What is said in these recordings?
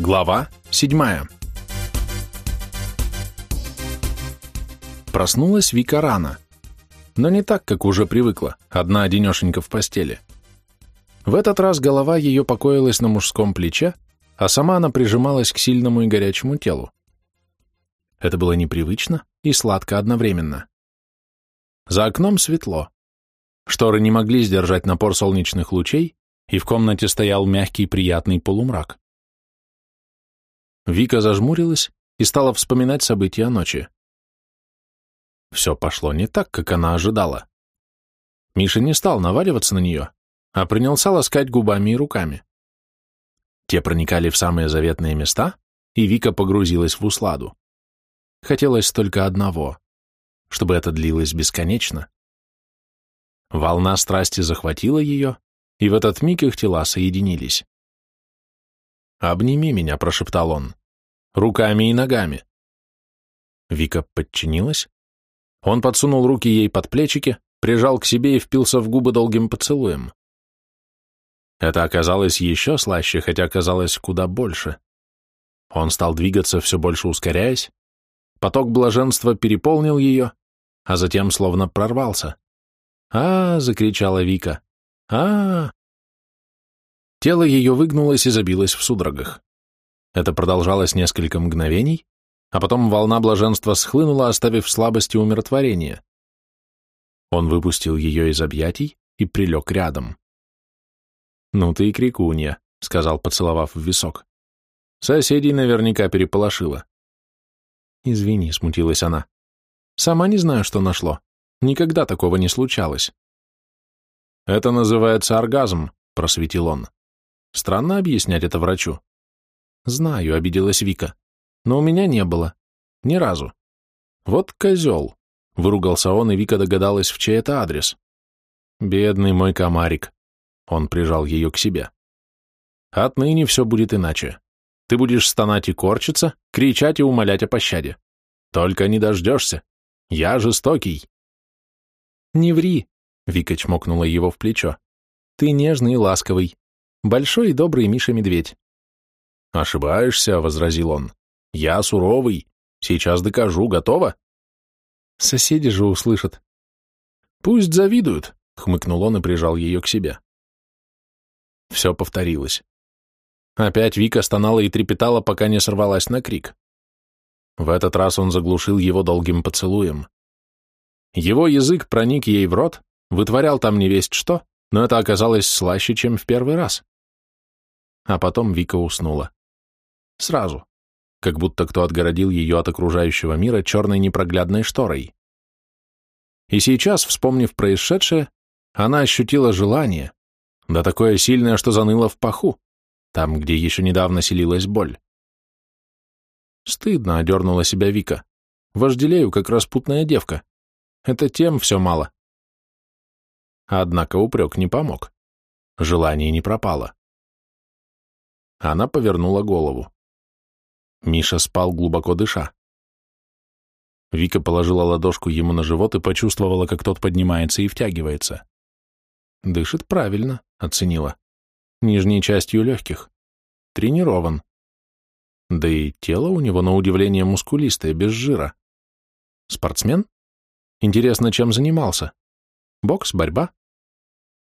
Глава седьмая. Проснулась Вика рано, но не так, как уже привыкла, одна одинешенька в постели. В этот раз голова ее покоилась на мужском плече, а сама она прижималась к сильному и горячему телу. Это было непривычно и сладко одновременно. За окном светло. Шторы не могли сдержать напор солнечных лучей, и в комнате стоял мягкий приятный полумрак. Вика зажмурилась и стала вспоминать события ночи. Все пошло не так, как она ожидала. Миша не стал наваливаться на нее, а принялся ласкать губами и руками. Те проникали в самые заветные места, и Вика погрузилась в усладу. Хотелось только одного, чтобы это длилось бесконечно. Волна страсти захватила ее, и в этот миг их тела соединились. «Обними меня», — прошептал он, — «руками и ногами». Вика подчинилась. Он подсунул руки ей под плечики, прижал к себе и впился в губы долгим поцелуем. Это оказалось еще слаще, хотя оказалось куда больше. Он стал двигаться, все больше ускоряясь. Поток блаженства переполнил ее, а затем словно прорвался. «А!» — закричала Вика. а, Тело ее выгнулось и забилось в судорогах. Это продолжалось несколько мгновений, а потом волна блаженства схлынула, оставив слабость и умиротворение. Он выпустил ее из объятий и прилег рядом. «Ну ты и крикунья», — сказал, поцеловав в висок. Соседей наверняка переполошила. «Извини», — смутилась она. «Сама не знаю, что нашло. Никогда такого не случалось». «Это называется оргазм», — просветил он. «Странно объяснять это врачу». «Знаю», — обиделась Вика. «Но у меня не было. Ни разу». «Вот козел», — выругался он, и Вика догадалась, в чей это адрес. «Бедный мой комарик», он прижал ее к себе. «Отныне все будет иначе. Ты будешь стонать и корчиться, кричать и умолять о пощаде. Только не дождешься. Я жестокий». «Не ври», — Вика чмокнула его в плечо. «Ты нежный и ласковый. Большой и добрый Миша-медведь». «Ошибаешься», — возразил он. «Я суровый. Сейчас докажу. Готово?» «Соседи же услышат». «Пусть завидуют», — хмыкнул он и прижал ее к себе. Все повторилось. Опять Вика стонала и трепетала, пока не сорвалась на крик. В этот раз он заглушил его долгим поцелуем. Его язык проник ей в рот, вытворял там невесть что, но это оказалось слаще, чем в первый раз. А потом Вика уснула. Сразу. Как будто кто отгородил ее от окружающего мира черной непроглядной шторой. И сейчас, вспомнив происшедшее, она ощутила желание, да такое сильное, что заныло в паху, там, где еще недавно селилась боль. Стыдно, одернула себя Вика. Вожделею, как распутная девка. Это тем все мало. Однако упрек не помог. Желание не пропало. Она повернула голову. Миша спал, глубоко дыша. Вика положила ладошку ему на живот и почувствовала, как тот поднимается и втягивается. Дышит правильно, оценила. Нижней частью легких. Тренирован. Да и тело у него, на удивление, мускулистое, без жира. Спортсмен? Интересно, чем занимался? Бокс, борьба?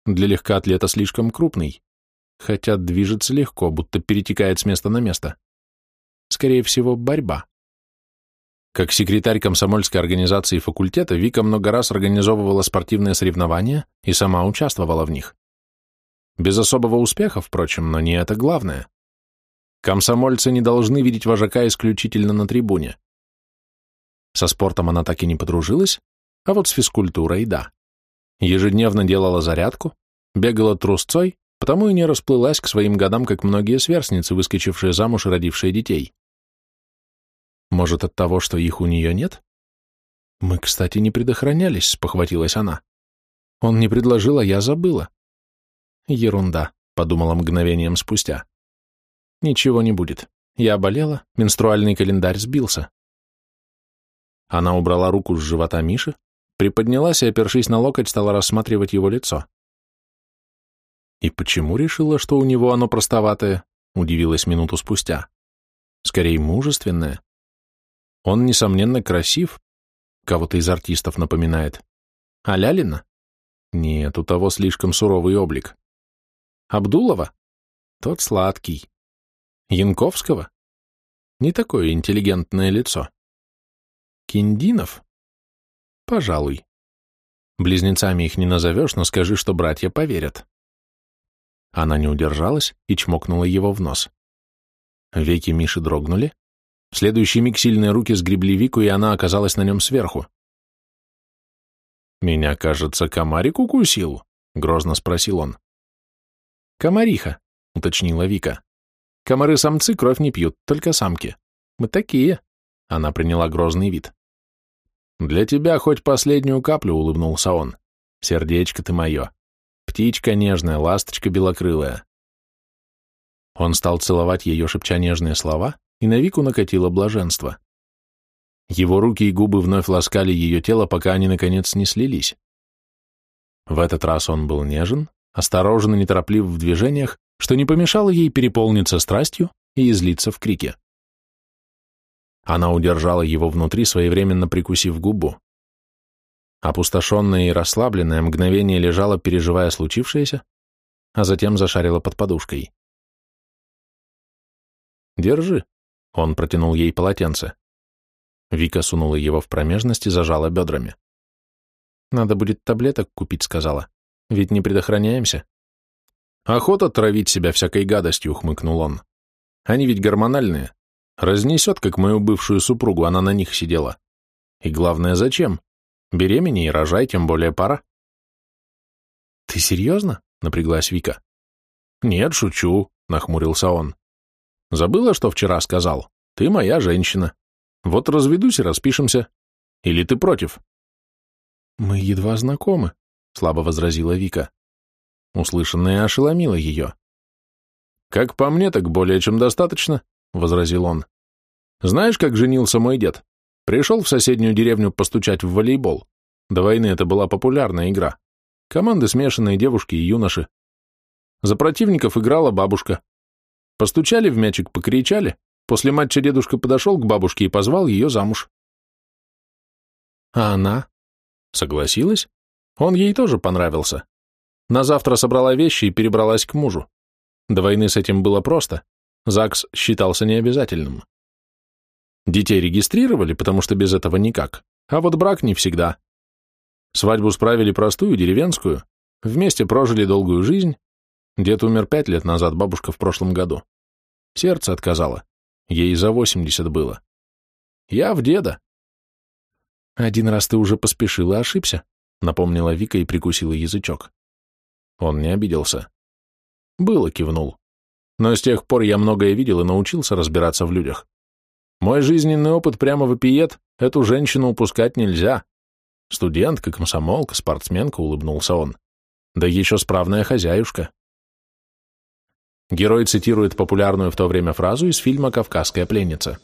Для легкоатлета слишком крупный, хотя движется легко, будто перетекает с места на место. Скорее всего, борьба. Как секретарь комсомольской организации факультета, Вика много раз организовывала спортивные соревнования и сама участвовала в них. Без особого успеха, впрочем, но не это главное. Комсомольцы не должны видеть вожака исключительно на трибуне. Со спортом она так и не подружилась, а вот с физкультурой – да. Ежедневно делала зарядку, бегала трусцой, потому и не расплылась к своим годам, как многие сверстницы, выскочившие замуж и родившие детей. Может, от того, что их у нее нет? Мы, кстати, не предохранялись, спохватилась она. Он не предложил, а я забыла. Ерунда, подумала мгновением спустя. Ничего не будет. Я болела, менструальный календарь сбился. Она убрала руку с живота Миши, приподнялась и, опершись на локоть, стала рассматривать его лицо. И почему решила, что у него оно простоватое, удивилась минуту спустя. скорее мужественное. Он, несомненно, красив, кого-то из артистов напоминает. А Лялина? Нет, у того слишком суровый облик. Абдулова? Тот сладкий. Янковского? Не такое интеллигентное лицо. Киндинов? Пожалуй. Близнецами их не назовешь, но скажи, что братья поверят. Она не удержалась и чмокнула его в нос. Веки Миши дрогнули. В следующий миг сильные руки сгребли Вику, и она оказалась на нем сверху. «Меня, кажется, комарик укусил?» — грозно спросил он. «Комариха», — уточнила Вика. «Комары-самцы кровь не пьют, только самки. Мы такие». Она приняла грозный вид. «Для тебя хоть последнюю каплю», — улыбнулся он. «Сердечко ты мое. Птичка нежная, ласточка белокрылая». Он стал целовать ее, шепча нежные слова, и на Вику накатило блаженство. Его руки и губы вновь ласкали ее тело, пока они, наконец, не слились. В этот раз он был нежен, осторожен и нетороплив в движениях, что не помешало ей переполниться страстью и излиться в крике. Она удержала его внутри, своевременно прикусив губу. Опустошенная и расслабленная мгновение лежала, переживая случившееся, а затем зашарила под подушкой. «Держи», — он протянул ей полотенце. Вика сунула его в промежность и зажала бедрами. «Надо будет таблеток купить», — сказала. «Ведь не предохраняемся». «Охота травить себя всякой гадостью», — хмыкнул он. «Они ведь гормональные. Разнесет, как мою бывшую супругу, она на них сидела. И главное, зачем? Беременей и рожай, тем более пора». «Ты серьезно?» — напряглась Вика. «Нет, шучу», — нахмурился он. «Забыла, что вчера сказал? Ты моя женщина. Вот разведусь и распишемся. Или ты против?» «Мы едва знакомы», — слабо возразила Вика. Услышанное ошеломило ее. «Как по мне, так более чем достаточно», — возразил он. «Знаешь, как женился мой дед? Пришел в соседнюю деревню постучать в волейбол. До войны это была популярная игра. Команды смешанные, девушки и юноши. За противников играла бабушка. Постучали в мячик, покричали, После матча дедушка подошел к бабушке и позвал ее замуж. А она? Согласилась? Он ей тоже понравился. На завтра собрала вещи и перебралась к мужу. До войны с этим было просто. ЗАГС считался необязательным. Детей регистрировали, потому что без этого никак, а вот брак не всегда. Свадьбу справили простую, деревенскую, вместе прожили долгую жизнь. Дед умер пять лет назад, бабушка в прошлом году. Сердце отказало. Ей за восемьдесят было. Я в деда. Один раз ты уже поспешил и ошибся, напомнила Вика и прикусила язычок. Он не обиделся. Было, кивнул. Но с тех пор я многое видел и научился разбираться в людях. Мой жизненный опыт прямо вопиет, эту женщину упускать нельзя. Студентка, комсомолка, спортсменка, улыбнулся он. Да еще справная хозяюшка. Герой цитирует популярную в то время фразу из фильма «Кавказская пленница».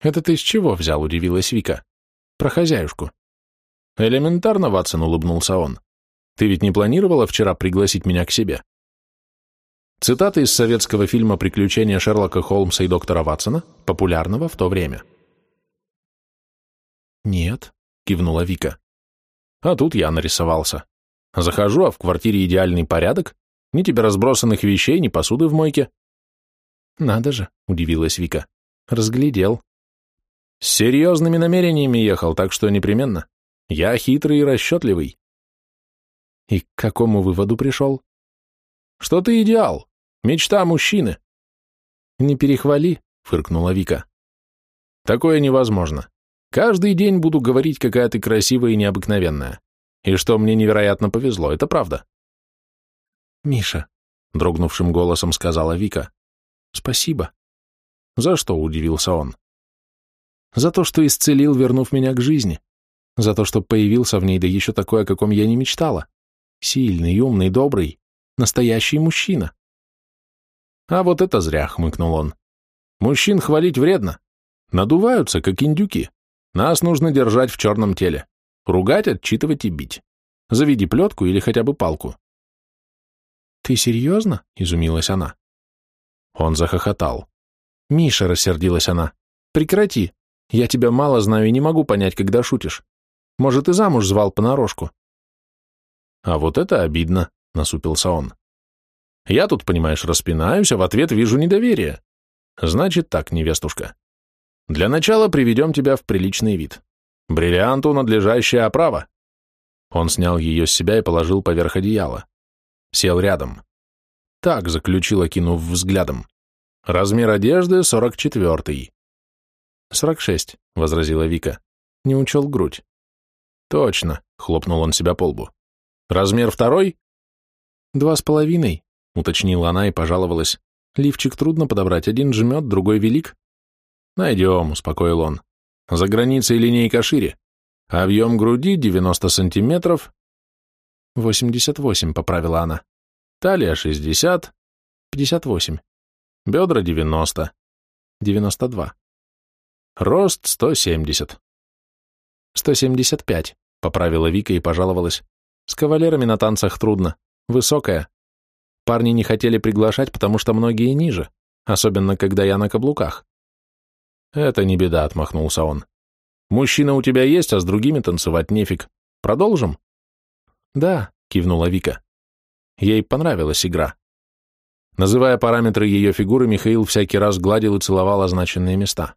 «Это ты с чего взял?» — удивилась Вика. «Про хозяюшку». «Элементарно, Ватсон», — улыбнулся он. «Ты ведь не планировала вчера пригласить меня к себе?» Цитата из советского фильма «Приключения Шерлока Холмса и доктора Ватсона», популярного в то время. «Нет», — кивнула Вика. «А тут я нарисовался. Захожу, а в квартире идеальный порядок, ни тебе разбросанных вещей, ни посуды в мойке. Надо же, удивилась Вика. Разглядел. С серьезными намерениями ехал, так что непременно. Я хитрый и расчетливый. И к какому выводу пришел? Что ты идеал, мечта мужчины. Не перехвали, фыркнула Вика. Такое невозможно. Каждый день буду говорить, какая ты красивая и необыкновенная. И что мне невероятно повезло, это правда. «Миша», — дрогнувшим голосом сказала Вика, — «спасибо». «За что?» — удивился он. «За то, что исцелил, вернув меня к жизни. За то, что появился в ней, да еще такой, о каком я не мечтала. Сильный, умный, добрый, настоящий мужчина». «А вот это зря», — хмыкнул он. «Мужчин хвалить вредно. Надуваются, как индюки. Нас нужно держать в черном теле. Ругать, отчитывать и бить. Заведи плетку или хотя бы палку. «Ты серьезно?» — изумилась она. Он захохотал. «Миша», — рассердилась она, — «прекрати. Я тебя мало знаю и не могу понять, когда шутишь. Может, и замуж звал понарошку». «А вот это обидно», — насупился он. «Я тут, понимаешь, распинаюсь, а в ответ вижу недоверие. Значит так, невестушка. Для начала приведем тебя в приличный вид. Бриллианту надлежащая оправа». Он снял ее с себя и положил поверх одеяла. Сел рядом. Так, заключила, кинув взглядом. Размер одежды сорок четвертый. Сорок шесть, возразила Вика. Не учел грудь. Точно, хлопнул он себя по лбу. Размер второй? Два с половиной, уточнила она и пожаловалась. Лифчик трудно подобрать, один жмет, другой велик. Найдем, успокоил он. За границей линейка шире. Объем груди 90 сантиметров. 88, поправила она. Талия 60. 58. Бедра 90. 92. Рост 170. 175, поправила Вика и пожаловалась. С кавалерами на танцах трудно. Высокая. Парни не хотели приглашать, потому что многие ниже, особенно когда я на каблуках. Это не беда, отмахнулся он. Мужчина у тебя есть, а с другими танцевать нефиг. Продолжим? Да, кивнула Вика. Ей понравилась игра. Называя параметры ее фигуры, Михаил всякий раз гладил и целовал означенные места.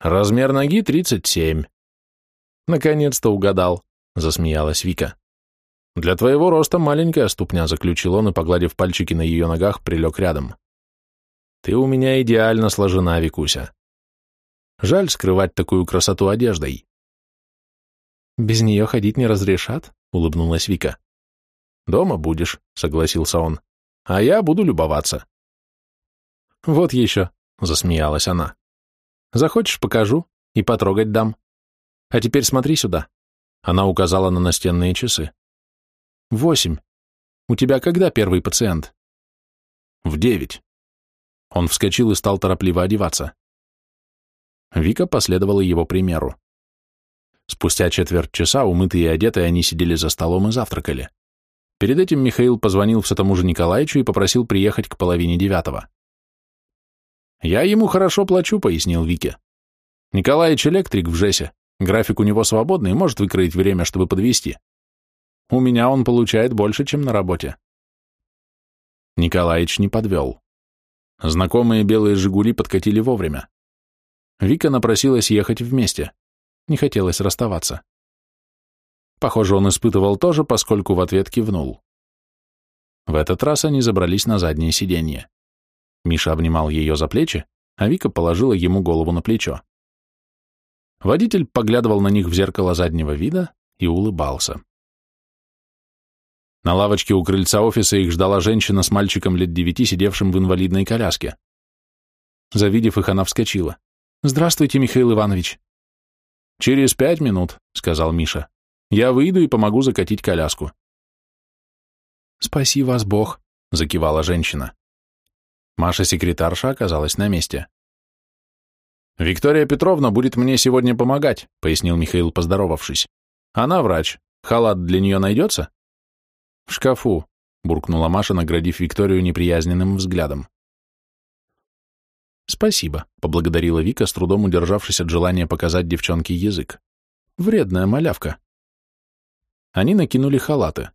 Размер ноги 37. Наконец-то угадал, засмеялась Вика. Для твоего роста маленькая ступня, заключил он и, погладив пальчики на ее ногах, прилег рядом. Ты у меня идеально сложена, Викуся. Жаль скрывать такую красоту одеждой. Без нее ходить не разрешат, улыбнулась Вика. Дома будешь, согласился он а я буду любоваться. Вот еще, засмеялась она. Захочешь, покажу и потрогать дам. А теперь смотри сюда. Она указала на настенные часы. Восемь. У тебя когда первый пациент? В девять. Он вскочил и стал торопливо одеваться. Вика последовала его примеру. Спустя четверть часа, умытые и одетые, они сидели за столом и завтракали. Перед этим Михаил позвонил все тому же Николаевичу и попросил приехать к половине девятого. «Я ему хорошо плачу», — пояснил Вике. «Николаевич электрик в ЖЭСе. График у него свободный, может выкроить время, чтобы подвести. У меня он получает больше, чем на работе». Николаевич не подвел. Знакомые белые «Жигули» подкатили вовремя. Вика напросилась ехать вместе. Не хотелось расставаться. Похоже, он испытывал тоже, поскольку в ответ кивнул. В этот раз они забрались на заднее сиденье. Миша обнимал ее за плечи, а Вика положила ему голову на плечо. Водитель поглядывал на них в зеркало заднего вида и улыбался. На лавочке у крыльца офиса их ждала женщина с мальчиком лет девяти, сидевшим в инвалидной коляске. Завидев их, она вскочила. «Здравствуйте, Михаил Иванович». «Через пять минут», — сказал Миша. Я выйду и помогу закатить коляску. Спаси вас Бог, закивала женщина. Маша-секретарша оказалась на месте. «Виктория Петровна будет мне сегодня помогать», — пояснил Михаил, поздоровавшись. «Она врач. Халат для нее найдется?» «В шкафу», — буркнула Маша, наградив Викторию неприязненным взглядом. «Спасибо», — поблагодарила Вика, с трудом удержавшись от желания показать девчонке язык. «Вредная малявка». Они накинули халаты.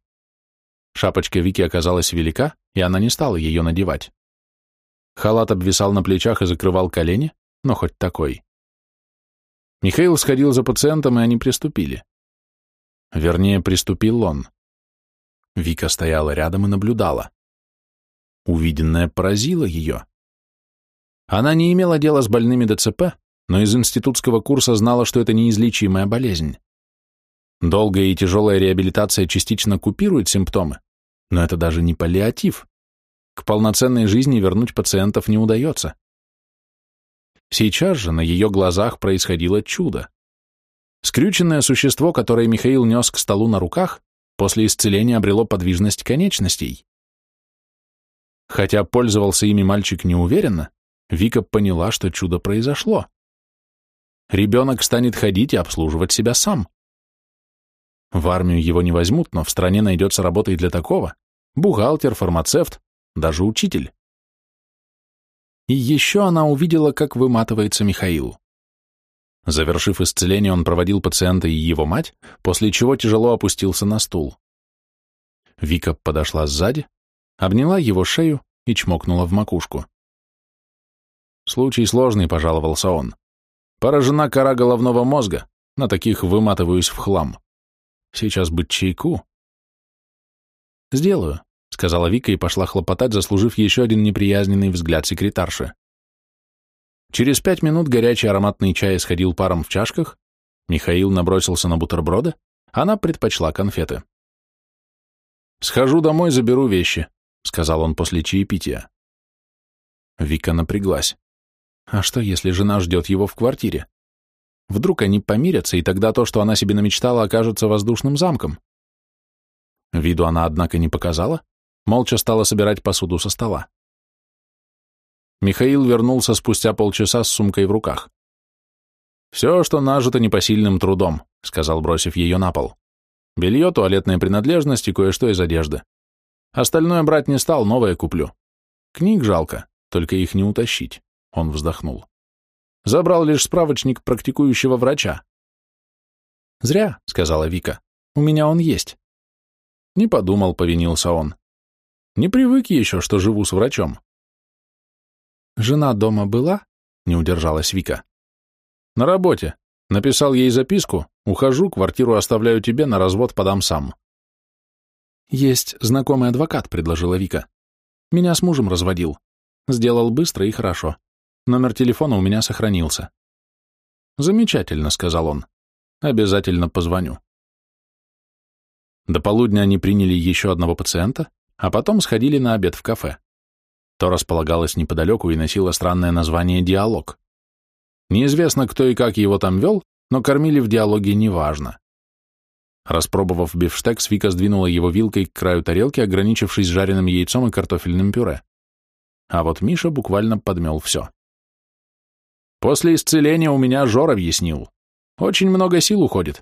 Шапочка Вики оказалась велика, и она не стала ее надевать. Халат обвисал на плечах и закрывал колени, но хоть такой. Михаил сходил за пациентом, и они приступили. Вернее, приступил он. Вика стояла рядом и наблюдала. Увиденное поразило ее. Она не имела дела с больными ДЦП, но из институтского курса знала, что это неизлечимая болезнь. Долгая и тяжелая реабилитация частично купирует симптомы, но это даже не паллиатив. К полноценной жизни вернуть пациентов не удается. Сейчас же на ее глазах происходило чудо. Скрюченное существо, которое Михаил нес к столу на руках, после исцеления обрело подвижность конечностей. Хотя пользовался ими мальчик неуверенно, Вика поняла, что чудо произошло. Ребенок станет ходить и обслуживать себя сам. В армию его не возьмут, но в стране найдется работа и для такого. Бухгалтер, фармацевт, даже учитель. И еще она увидела, как выматывается Михаил. Завершив исцеление, он проводил пациента и его мать, после чего тяжело опустился на стул. Вика подошла сзади, обняла его шею и чмокнула в макушку. «Случай сложный», — пожаловался он. «Поражена кора головного мозга, на таких выматываюсь в хлам. Сейчас быть чайку». «Сделаю», — сказала Вика и пошла хлопотать, заслужив еще один неприязненный взгляд секретарши. Через пять минут горячий ароматный чай исходил паром в чашках, Михаил набросился на бутерброды, она предпочла конфеты. «Схожу домой, заберу вещи», — сказал он после чаепития. Вика напряглась. А что, если жена ждет его в квартире? Вдруг они помирятся, и тогда то, что она себе намечтала, окажется воздушным замком? Виду она, однако, не показала, молча стала собирать посуду со стола. Михаил вернулся спустя полчаса с сумкой в руках. «Все, что нажито непосильным трудом», — сказал, бросив ее на пол. «Белье, туалетные принадлежности, кое-что из одежды. Остальное брать не стал, новое куплю. Книг жалко, только их не утащить», — он вздохнул. «Забрал лишь справочник практикующего врача». «Зря», — сказала Вика, — «у меня он есть». Не подумал, повинился он. Не привык еще, что живу с врачом. Жена дома была? Не удержалась Вика. На работе. Написал ей записку, ухожу, квартиру оставляю тебе, на развод подам сам. Есть знакомый адвокат, предложила Вика. Меня с мужем разводил. Сделал быстро и хорошо. Номер телефона у меня сохранился. Замечательно, сказал он. Обязательно позвоню. До полудня они приняли еще одного пациента, а потом сходили на обед в кафе. То располагалось неподалеку и носило странное название «Диалог». Неизвестно, кто и как его там вел, но кормили в диалоге неважно. Распробовав бифштекс, Вика сдвинула его вилкой к краю тарелки, ограничившись жареным яйцом и картофельным пюре. А вот Миша буквально подмел все. «После исцеления у меня Жор объяснил. Очень много сил уходит.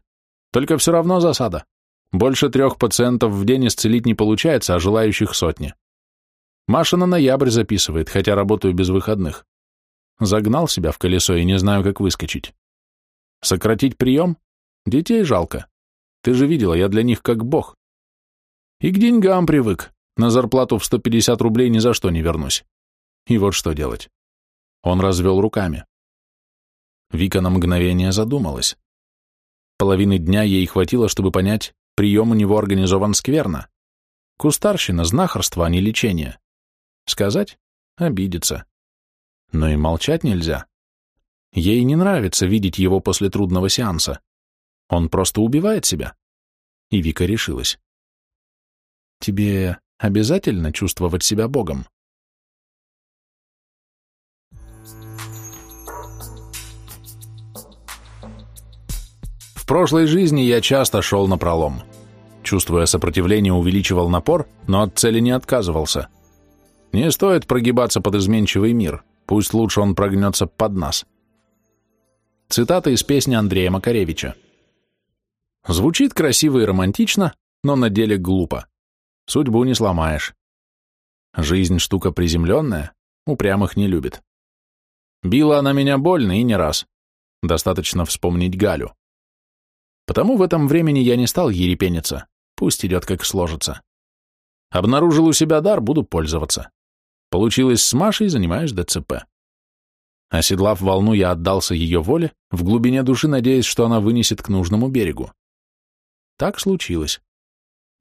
Только все равно засада. Больше трех пациентов в день исцелить не получается, а желающих сотни. Маша на ноябрь записывает, хотя работаю без выходных. Загнал себя в колесо и не знаю, как выскочить. Сократить прием? Детей жалко. Ты же видела, я для них как бог. И к деньгам привык. На зарплату в 150 рублей ни за что не вернусь. И вот что делать. Он развел руками. Вика на мгновение задумалась. Половины дня ей хватило, чтобы понять, Прием у него организован скверно. Кустарщина, знахарство, а не лечение. Сказать? Обидеться. Но и молчать нельзя. Ей не нравится видеть его после трудного сеанса. Он просто убивает себя. И Вика решилась. Тебе обязательно чувствовать себя Богом? Прошлой жизни я часто шел на пролом. Чувствуя сопротивление, увеличивал напор, но от цели не отказывался. Не стоит прогибаться под изменчивый мир, пусть лучше он прогнется под нас. Цитата из песни Андрея Макаревича. Звучит красиво и романтично, но на деле глупо. Судьбу не сломаешь. Жизнь штука приземленная, упрямых не любит. Била она меня больно и не раз. Достаточно вспомнить Галю. Потому в этом времени я не стал ерепениться. Пусть идет, как сложится. Обнаружил у себя дар, буду пользоваться. Получилось с Машей, занимаюсь ДЦП. Оседлав волну, я отдался ее воле, в глубине души надеясь, что она вынесет к нужному берегу. Так случилось.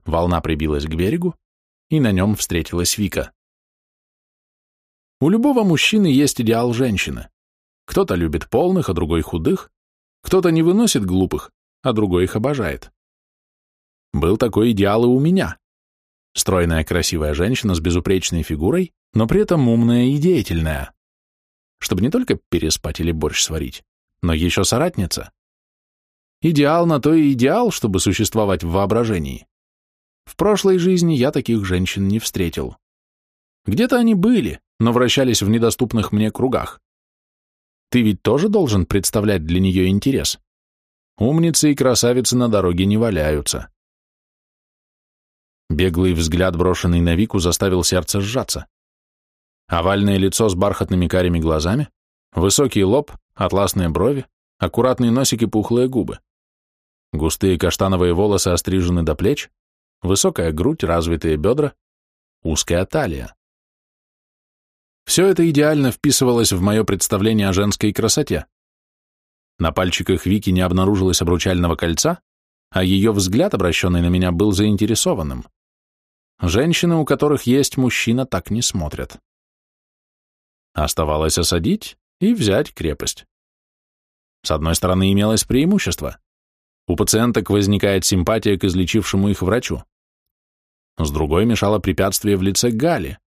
Волна прибилась к берегу, и на нем встретилась Вика. У любого мужчины есть идеал женщины. Кто-то любит полных, а другой худых, кто-то не выносит глупых, а другой их обожает. Был такой идеал и у меня. Стройная красивая женщина с безупречной фигурой, но при этом умная и деятельная. Чтобы не только переспать или борщ сварить, но еще соратница. Идеал на то и идеал, чтобы существовать в воображении. В прошлой жизни я таких женщин не встретил. Где-то они были, но вращались в недоступных мне кругах. Ты ведь тоже должен представлять для нее интерес. Умницы и красавицы на дороге не валяются. Беглый взгляд, брошенный на Вику, заставил сердце сжаться. Овальное лицо с бархатными карими глазами, высокий лоб, атласные брови, аккуратный носик и пухлые губы. Густые каштановые волосы острижены до плеч, высокая грудь, развитые бедра, узкая талия. Все это идеально вписывалось в мое представление о женской красоте. На пальчиках Вики не обнаружилось обручального кольца, а ее взгляд, обращенный на меня, был заинтересованным. Женщины, у которых есть мужчина, так не смотрят. Оставалось осадить и взять крепость. С одной стороны, имелось преимущество. У пациенток возникает симпатия к излечившему их врачу. С другой мешало препятствие в лице Гали.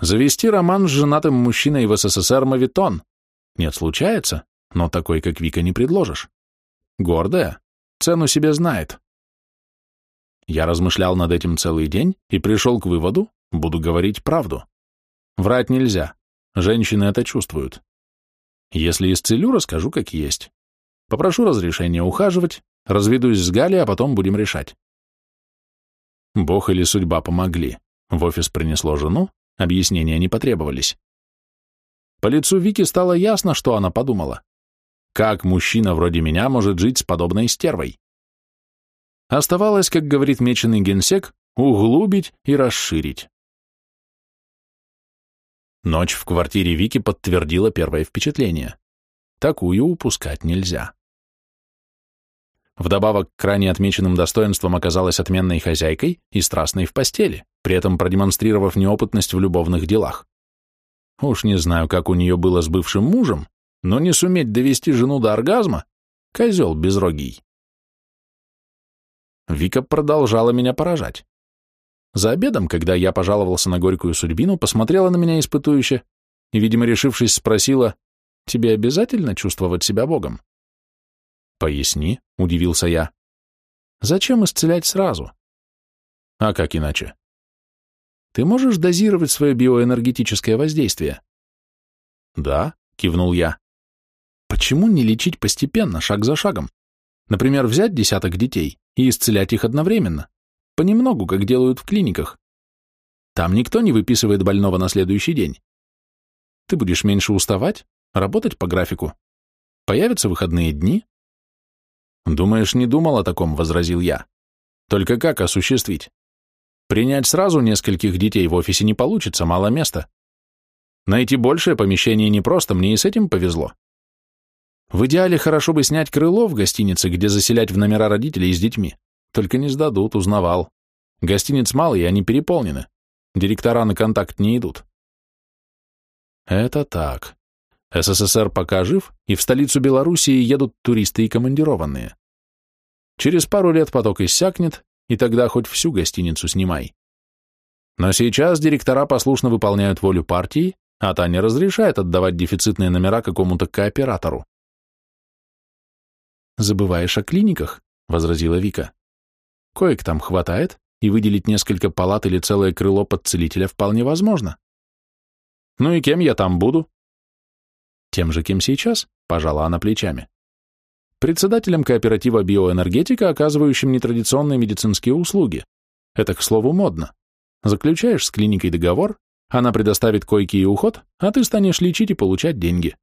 Завести роман с женатым мужчиной в СССР мавитон. Нет, случается, но такой, как Вика, не предложишь. Гордая, цену себе знает. Я размышлял над этим целый день и пришел к выводу, буду говорить правду. Врать нельзя, женщины это чувствуют. Если исцелю, расскажу, как есть. Попрошу разрешения ухаживать, разведусь с Галей, а потом будем решать. Бог или судьба помогли. В офис принесло жену, объяснения не потребовались. По лицу Вики стало ясно, что она подумала. Как мужчина вроде меня может жить с подобной стервой? Оставалось, как говорит меченый генсек, углубить и расширить. Ночь в квартире Вики подтвердила первое впечатление. Такую упускать нельзя. Вдобавок к крайне отмеченным достоинствам оказалась отменной хозяйкой и страстной в постели, при этом продемонстрировав неопытность в любовных делах. Уж не знаю, как у нее было с бывшим мужем, но не суметь довести жену до оргазма — козел безрогий. Вика продолжала меня поражать. За обедом, когда я пожаловался на горькую судьбину, посмотрела на меня испытующе и, видимо, решившись, спросила, «Тебе обязательно чувствовать себя Богом?» «Поясни», — удивился я. «Зачем исцелять сразу?» «А как иначе?» «Ты можешь дозировать свое биоэнергетическое воздействие?» «Да», — кивнул я. «Почему не лечить постепенно, шаг за шагом? Например, взять десяток детей и исцелять их одновременно, понемногу, как делают в клиниках. Там никто не выписывает больного на следующий день. Ты будешь меньше уставать, работать по графику. Появятся выходные дни, «Думаешь, не думал о таком?» — возразил я. «Только как осуществить? Принять сразу нескольких детей в офисе не получится, мало места. Найти большее помещение непросто, мне и с этим повезло. В идеале хорошо бы снять крыло в гостинице, где заселять в номера родителей с детьми. Только не сдадут, узнавал. Гостиниц мало, и они переполнены. Директора на контакт не идут. Это так. СССР пока жив, и в столицу Белоруссии едут туристы и командированные. Через пару лет поток иссякнет, и тогда хоть всю гостиницу снимай. Но сейчас директора послушно выполняют волю партии, а та не разрешает отдавать дефицитные номера какому-то кооператору. «Забываешь о клиниках», — возразила Вика. «Коек там хватает, и выделить несколько палат или целое крыло под целителя вполне возможно». «Ну и кем я там буду?» Тем же, кем сейчас, пожала она плечами. Председателем кооператива биоэнергетика, оказывающим нетрадиционные медицинские услуги. Это, к слову, модно. Заключаешь с клиникой договор, она предоставит койки и уход, а ты станешь лечить и получать деньги.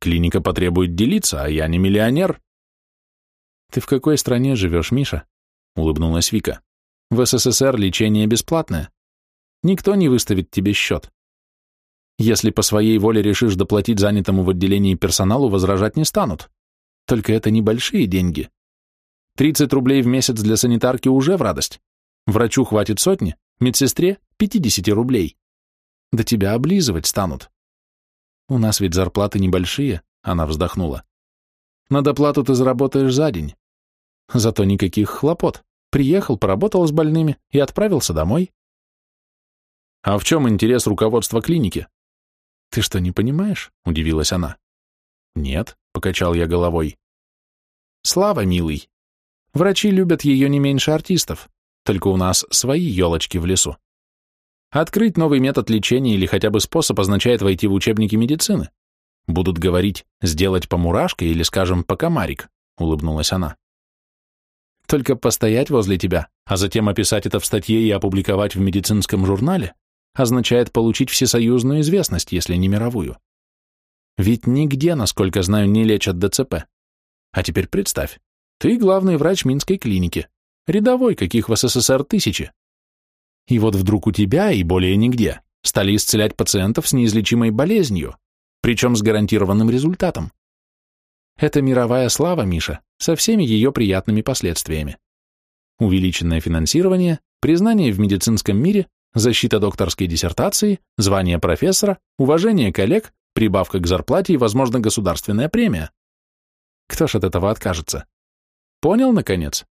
Клиника потребует делиться, а я не миллионер. Ты в какой стране живешь, Миша? Улыбнулась Вика. В СССР лечение бесплатное. Никто не выставит тебе счет. Если по своей воле решишь доплатить занятому в отделении персоналу, возражать не станут. Только это небольшие деньги. 30 рублей в месяц для санитарки уже в радость. Врачу хватит сотни, медсестре – 50 рублей. Да тебя облизывать станут. У нас ведь зарплаты небольшие, она вздохнула. На доплату ты заработаешь за день. Зато никаких хлопот. Приехал, поработал с больными и отправился домой. А в чем интерес руководства клиники? «Ты что, не понимаешь?» — удивилась она. «Нет», — покачал я головой. «Слава, милый. Врачи любят ее не меньше артистов, только у нас свои елочки в лесу. Открыть новый метод лечения или хотя бы способ означает войти в учебники медицины. Будут говорить «сделать по мурашке» или, скажем, «по комарик», — улыбнулась она. Только постоять возле тебя, а затем описать это в статье и опубликовать в медицинском журнале означает получить всесоюзную известность, если не мировую. Ведь нигде, насколько знаю, не лечат ДЦП. А теперь представь, ты главный врач Минской клиники, рядовой, каких в СССР тысячи. И вот вдруг у тебя и более нигде стали исцелять пациентов с неизлечимой болезнью, причем с гарантированным результатом. Это мировая слава, Миша, со всеми ее приятными последствиями. Увеличенное финансирование, признание в медицинском мире, защита докторской диссертации, звание профессора, уважение коллег, прибавка к зарплате и, возможно, государственная премия. Кто ж от этого откажется? Понял, наконец?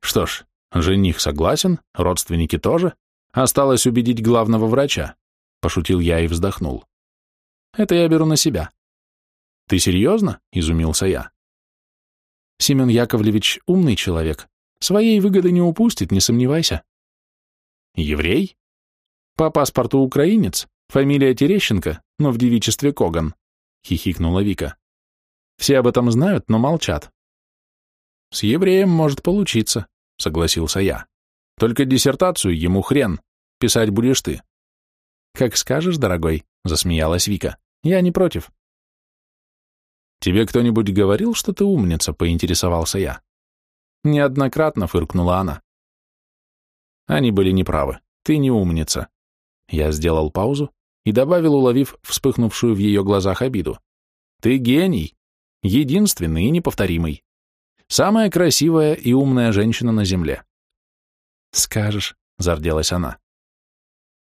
Что ж, жених согласен, родственники тоже. Осталось убедить главного врача, пошутил я и вздохнул. Это я беру на себя. Ты серьезно? Изумился я. Семен Яковлевич умный человек. Своей выгоды не упустит, не сомневайся. Еврей? По паспорту украинец, фамилия Терещенко, но в девичестве Коган, хихикнула Вика. Все об этом знают, но молчат. С евреем может получиться, согласился я. Только диссертацию ему хрен, писать будешь ты. Как скажешь, дорогой, засмеялась Вика. Я не против. Тебе кто-нибудь говорил, что ты умница, поинтересовался я. Неоднократно фыркнула она. Они были неправы. Ты не умница. Я сделал паузу и добавил, уловив вспыхнувшую в ее глазах обиду. Ты гений. Единственный и неповторимый. Самая красивая и умная женщина на земле. Скажешь, зарделась она.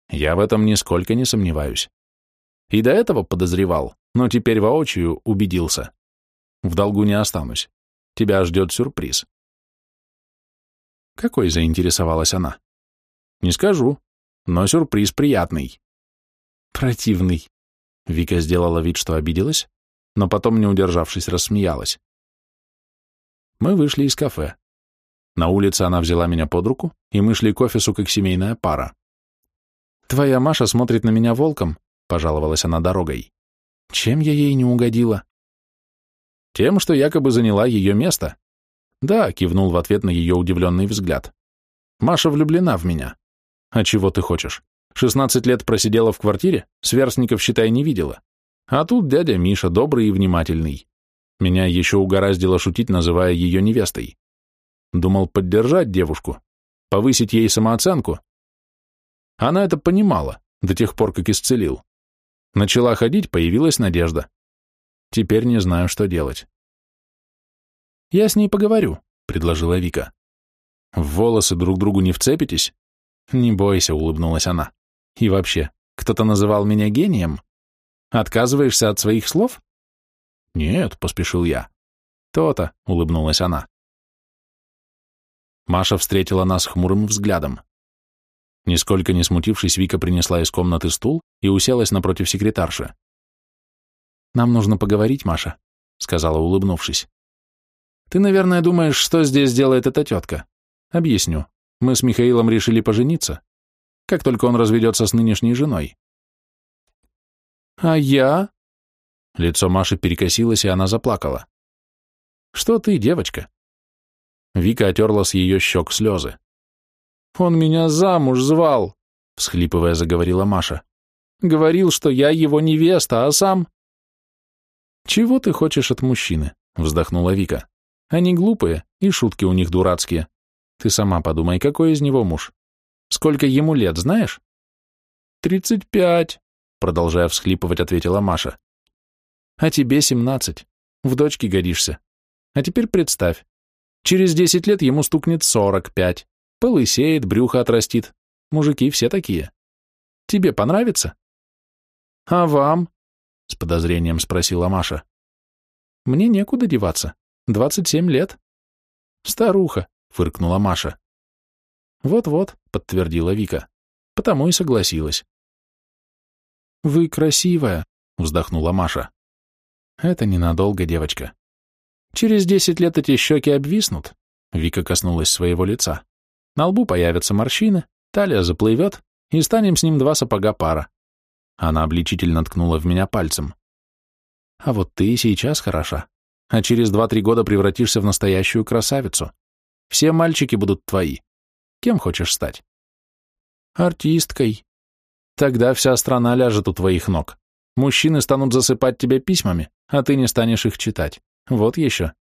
Я в этом нисколько не сомневаюсь. И до этого подозревал, но теперь воочию убедился. В долгу не останусь. Тебя ждет сюрприз. Какой заинтересовалась она? Не скажу, но сюрприз приятный. Противный. Вика сделала вид, что обиделась, но потом, не удержавшись, рассмеялась. Мы вышли из кафе. На улице она взяла меня под руку, и мы шли к офису как семейная пара. «Твоя Маша смотрит на меня волком», — пожаловалась она дорогой. «Чем я ей не угодила?» «Тем, что якобы заняла ее место». «Да», — кивнул в ответ на ее удивленный взгляд. «Маша влюблена в меня». «А чего ты хочешь? Шестнадцать лет просидела в квартире, сверстников, считай, не видела. А тут дядя Миша, добрый и внимательный. Меня еще угораздило шутить, называя ее невестой. Думал поддержать девушку, повысить ей самооценку. Она это понимала, до тех пор, как исцелил. Начала ходить, появилась надежда. Теперь не знаю, что делать. «Я с ней поговорю», — предложила Вика. «В волосы друг другу не вцепитесь?» «Не бойся», — улыбнулась она. «И вообще, кто-то называл меня гением? Отказываешься от своих слов?» «Нет», — поспешил я. «То-то», — улыбнулась она. Маша встретила нас хмурым взглядом. Нисколько не смутившись, Вика принесла из комнаты стул и уселась напротив секретарши. «Нам нужно поговорить, Маша», — сказала, улыбнувшись. «Ты, наверное, думаешь, что здесь делает эта тетка? Объясню. Мы с Михаилом решили пожениться, как только он разведется с нынешней женой». «А я?» Лицо Маши перекосилось, и она заплакала. «Что ты, девочка?» Вика отерла с ее щек слезы. «Он меня замуж звал», — всхлипывая заговорила Маша. «Говорил, что я его невеста, а сам...» «Чего ты хочешь от мужчины?» — вздохнула Вика. «Они глупые, и шутки у них дурацкие. Ты сама подумай, какой из него муж? Сколько ему лет, знаешь?» «Тридцать пять», — продолжая всхлипывать, ответила Маша. «А тебе семнадцать. В дочке годишься. А теперь представь, через десять лет ему стукнет сорок пять. Полысеет, брюхо отрастит. Мужики все такие. Тебе понравится? А вам? С подозрением спросила Маша. Мне некуда деваться. Двадцать семь лет. Старуха, фыркнула Маша. Вот-вот, подтвердила Вика. Потому и согласилась. Вы красивая, вздохнула Маша. Это ненадолго, девочка. Через десять лет эти щеки обвиснут. Вика коснулась своего лица. На лбу появятся морщины, талия заплывет, и станем с ним два сапога пара. Она обличительно ткнула в меня пальцем. А вот ты сейчас хороша, а через два-три года превратишься в настоящую красавицу. Все мальчики будут твои. Кем хочешь стать? Артисткой. Тогда вся страна ляжет у твоих ног. Мужчины станут засыпать тебя письмами, а ты не станешь их читать. Вот еще.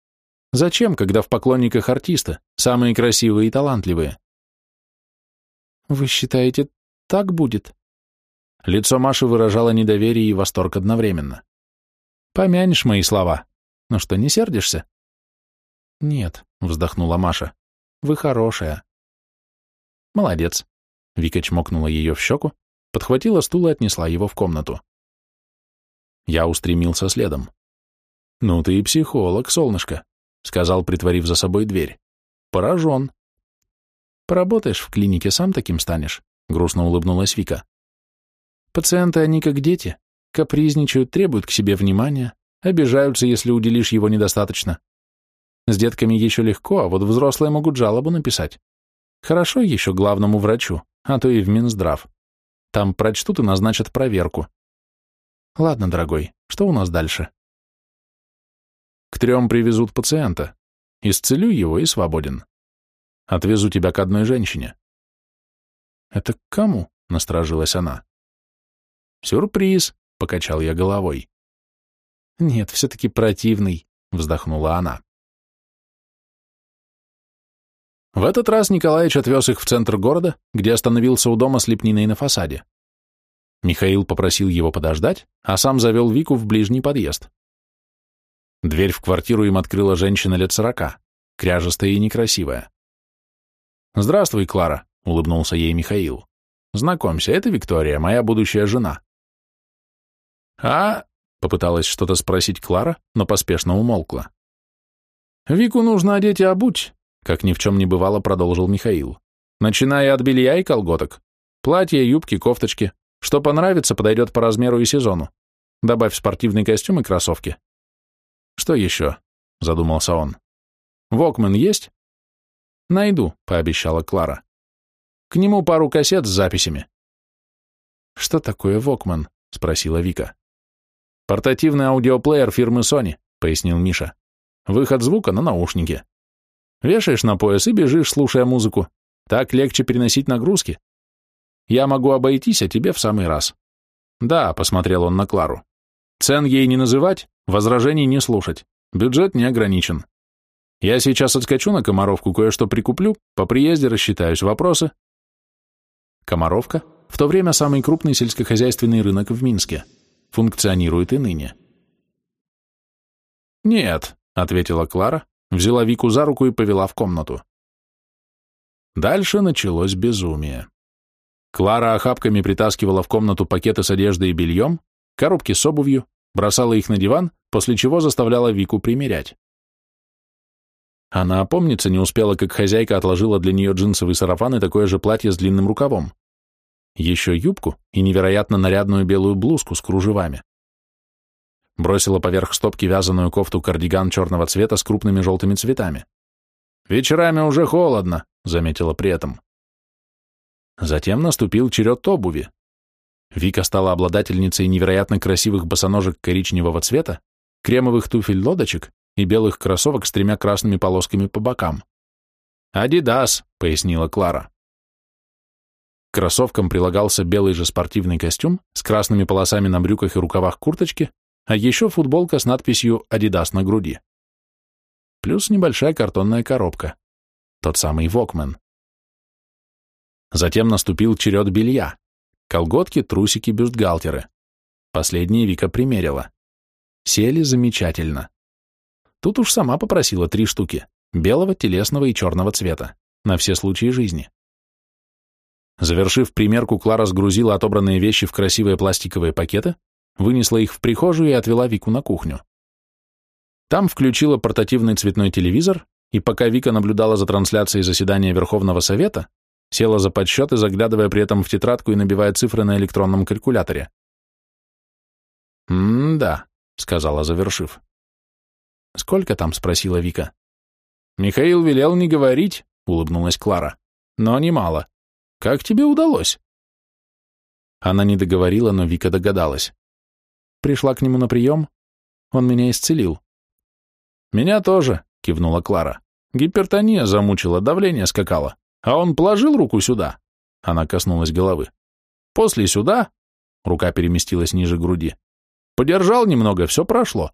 Зачем, когда в поклонниках артисты, самые красивые и талантливые? Вы считаете, так будет? Лицо Маши выражало недоверие и восторг одновременно. Помянешь мои слова. Ну что, не сердишься? Нет, вздохнула Маша. Вы хорошая. Молодец. Вика чмокнула ее в щеку, подхватила стул и отнесла его в комнату. Я устремился следом. «Ну ты и психолог, солнышко», — сказал, притворив за собой дверь. «Поражен». «Поработаешь в клинике, сам таким станешь», — грустно улыбнулась Вика. «Пациенты, они как дети, капризничают, требуют к себе внимания, обижаются, если уделишь его недостаточно. С детками еще легко, а вот взрослые могут жалобу написать. Хорошо еще главному врачу, а то и в Минздрав. Там прочтут и назначат проверку. Ладно, дорогой, что у нас дальше? К трем привезут пациента. Исцелю его и свободен. Отвезу тебя к одной женщине. Это к кому? Насторожилась она. Сюрприз, покачал я головой. Нет, все-таки противный, вздохнула она. В этот раз Николаевич отвез их в центр города, где остановился у дома с лепниной на фасаде. Михаил попросил его подождать, а сам завел Вику в ближний подъезд. Дверь в квартиру им открыла женщина лет сорока, кряжестая и некрасивая. «Здравствуй, Клара», — улыбнулся ей Михаил. «Знакомься, это Виктория, моя будущая жена». «А?» — попыталась что-то спросить Клара, но поспешно умолкла. «Вику нужно одеть и обуть», — как ни в чем не бывало, продолжил Михаил. «Начиная от белья и колготок. Платья, юбки, кофточки. Что понравится, подойдет по размеру и сезону. Добавь спортивный костюм и кроссовки. Что еще? Задумался он. Вокмен есть? Найду, пообещала Клара. К нему пару кассет с записями. Что такое Вокман? Спросила Вика. Портативный аудиоплеер фирмы Sony, пояснил Миша. Выход звука на наушники. Вешаешь на пояс и бежишь, слушая музыку. Так легче переносить нагрузки. Я могу обойтись, а тебе в самый раз. Да, посмотрел он на Клару. Цен ей не называть, возражений не слушать. Бюджет не ограничен. Я сейчас отскочу на Комаровку, кое-что прикуплю, по приезде рассчитаюсь. Вопросы? Комаровка – в то время самый крупный сельскохозяйственный рынок в Минске. Функционирует и ныне. «Нет», — ответила Клара, взяла Вику за руку и повела в комнату. Дальше началось безумие. Клара охапками притаскивала в комнату пакеты с одеждой и бельем, коробки с обувью, бросала их на диван, после чего заставляла Вику примерять. Она опомниться не успела, как хозяйка отложила для нее джинсовый сарафан и такое же платье с длинным рукавом. Еще юбку и невероятно нарядную белую блузку с кружевами. Бросила поверх стопки вязаную кофту-кардиган черного цвета с крупными желтыми цветами. «Вечерами уже холодно», — заметила при этом. Затем наступил черед обуви. Вика стала обладательницей невероятно красивых босоножек коричневого цвета, кремовых туфель-лодочек и белых кроссовок с тремя красными полосками по бокам. «Адидас», — пояснила Клара. К кроссовкам прилагался белый же спортивный костюм с красными полосами на брюках и рукавах курточки, а еще футболка с надписью «Адидас» на груди. Плюс небольшая картонная коробка. Тот самый Вокмен. Затем наступил черед белья. Колготки, трусики, бюстгальтеры. Последние Вика примерила. Сели замечательно. Тут уж сама попросила три штуки. Белого, телесного и черного цвета. На все случаи жизни. Завершив примерку, Клара сгрузила отобранные вещи в красивые пластиковые пакеты, вынесла их в прихожую и отвела Вику на кухню. Там включила портативный цветной телевизор, и пока Вика наблюдала за трансляцией заседания Верховного Совета, Села за подсчеты, заглядывая при этом в тетрадку и набивая цифры на электронном калькуляторе. «М-да», — сказала, завершив. «Сколько там?» — спросила Вика. «Михаил велел не говорить», — улыбнулась Клара. «Но немало. Как тебе удалось?» Она не договорила, но Вика догадалась. Пришла к нему на прием, он меня исцелил. «Меня тоже», — кивнула Клара. «Гипертония замучила, давление скакало. А он положил руку сюда. Она коснулась головы. После сюда, рука переместилась ниже груди, подержал немного, все прошло.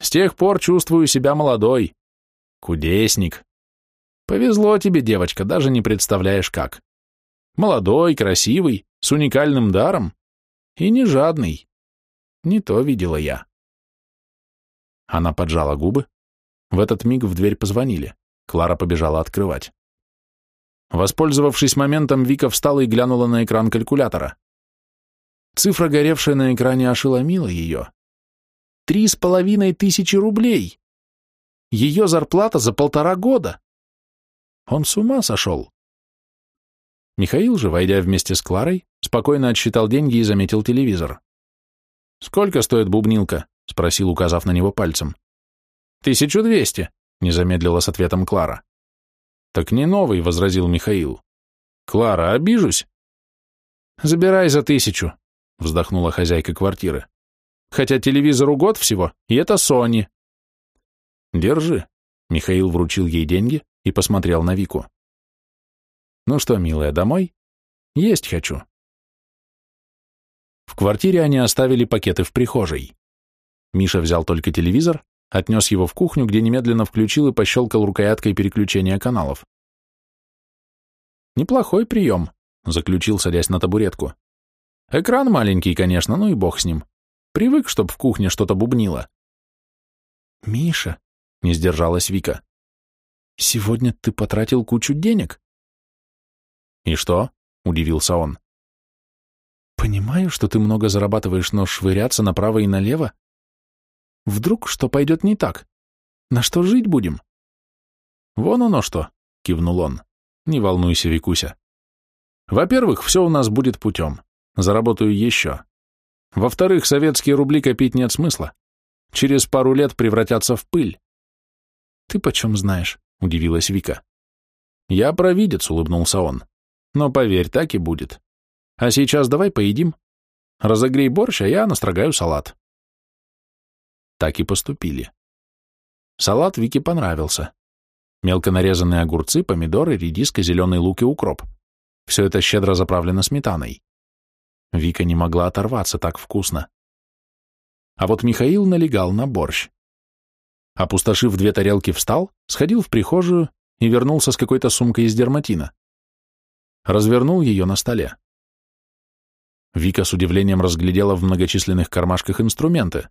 С тех пор чувствую себя молодой. Кудесник. Повезло тебе, девочка, даже не представляешь как. Молодой, красивый, с уникальным даром и не жадный. Не то видела я. Она поджала губы. В этот миг в дверь позвонили. Клара побежала открывать. Воспользовавшись моментом, Вика встала и глянула на экран калькулятора. Цифра, горевшая на экране, ошеломила ее. Три с половиной тысячи рублей! Ее зарплата за полтора года! Он с ума сошел. Михаил же, войдя вместе с Кларой, спокойно отсчитал деньги и заметил телевизор. «Сколько стоит бубнилка?» — спросил, указав на него пальцем. «Тысячу двести», — не замедлила с ответом Клара. «Так не новый», — возразил Михаил. «Клара, обижусь?» «Забирай за тысячу», — вздохнула хозяйка квартиры. «Хотя телевизору год всего, и это Сони». «Держи», — Михаил вручил ей деньги и посмотрел на Вику. «Ну что, милая, домой? Есть хочу». В квартире они оставили пакеты в прихожей. Миша взял только телевизор, отнес его в кухню, где немедленно включил и пощелкал рукояткой переключения каналов. «Неплохой прием», — заключил, садясь на табуретку. «Экран маленький, конечно, ну и бог с ним. Привык, чтоб в кухне что-то бубнило». «Миша», — не сдержалась Вика, — «сегодня ты потратил кучу денег». «И что?» — удивился он. Понимаю, что ты много зарабатываешь, но швыряться направо и налево? Вдруг что пойдет не так? На что жить будем? Вон оно что, кивнул он. Не волнуйся, Викуся. Во-первых, все у нас будет путем. Заработаю еще. Во-вторых, советские рубли копить нет смысла. Через пару лет превратятся в пыль. Ты почем знаешь? Удивилась Вика. Я провидец, улыбнулся он. Но поверь, так и будет. А сейчас давай поедим. Разогрей борщ, а я настрогаю салат. Так и поступили. Салат Вике понравился. Мелко нарезанные огурцы, помидоры, редиска, зеленый лук и укроп. Все это щедро заправлено сметаной. Вика не могла оторваться, так вкусно. А вот Михаил налегал на борщ. Опустошив две тарелки, встал, сходил в прихожую и вернулся с какой-то сумкой из дерматина. Развернул ее на столе. Вика с удивлением разглядела в многочисленных кармашках инструменты,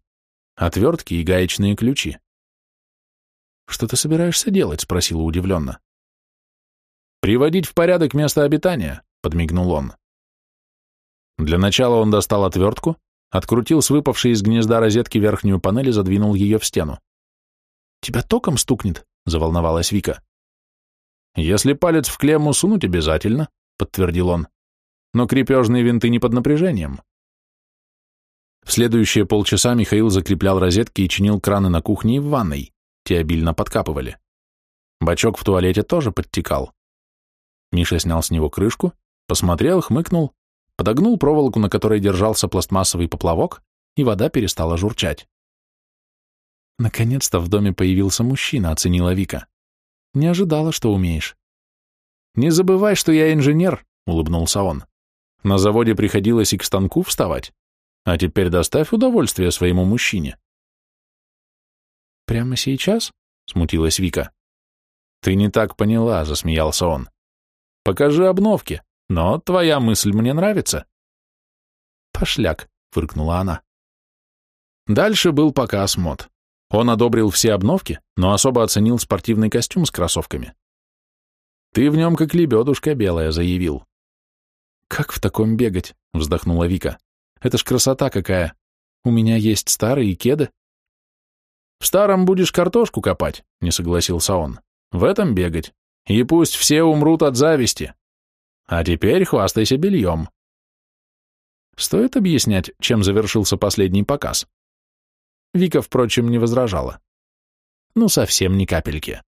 отвертки и гаечные ключи. «Что ты собираешься делать?» — спросила удивленно. «Приводить в порядок место обитания», — подмигнул он. Для начала он достал отвертку, открутил с выпавшей из гнезда розетки верхнюю панель и задвинул ее в стену. «Тебя током стукнет?» — заволновалась Вика. «Если палец в клемму сунуть обязательно», — подтвердил он но крепежные винты не под напряжением. В следующие полчаса Михаил закреплял розетки и чинил краны на кухне и в ванной, те обильно подкапывали. Бачок в туалете тоже подтекал. Миша снял с него крышку, посмотрел, хмыкнул, подогнул проволоку, на которой держался пластмассовый поплавок, и вода перестала журчать. Наконец-то в доме появился мужчина, оценила Вика. Не ожидала, что умеешь. Не забывай, что я инженер, улыбнулся он. На заводе приходилось и к станку вставать. А теперь доставь удовольствие своему мужчине. Прямо сейчас? Смутилась Вика. Ты не так поняла, засмеялся он. Покажи обновки, но твоя мысль мне нравится. Пошляк, фыркнула она. Дальше был показ мод. Он одобрил все обновки, но особо оценил спортивный костюм с кроссовками. «Ты в нем как лебедушка белая», — заявил. «Как в таком бегать?» — вздохнула Вика. «Это ж красота какая! У меня есть старые кеды». «В старом будешь картошку копать», — не согласился он. «В этом бегать. И пусть все умрут от зависти. А теперь хвастайся бельем». Стоит объяснять, чем завершился последний показ? Вика, впрочем, не возражала. Ну, совсем ни капельки.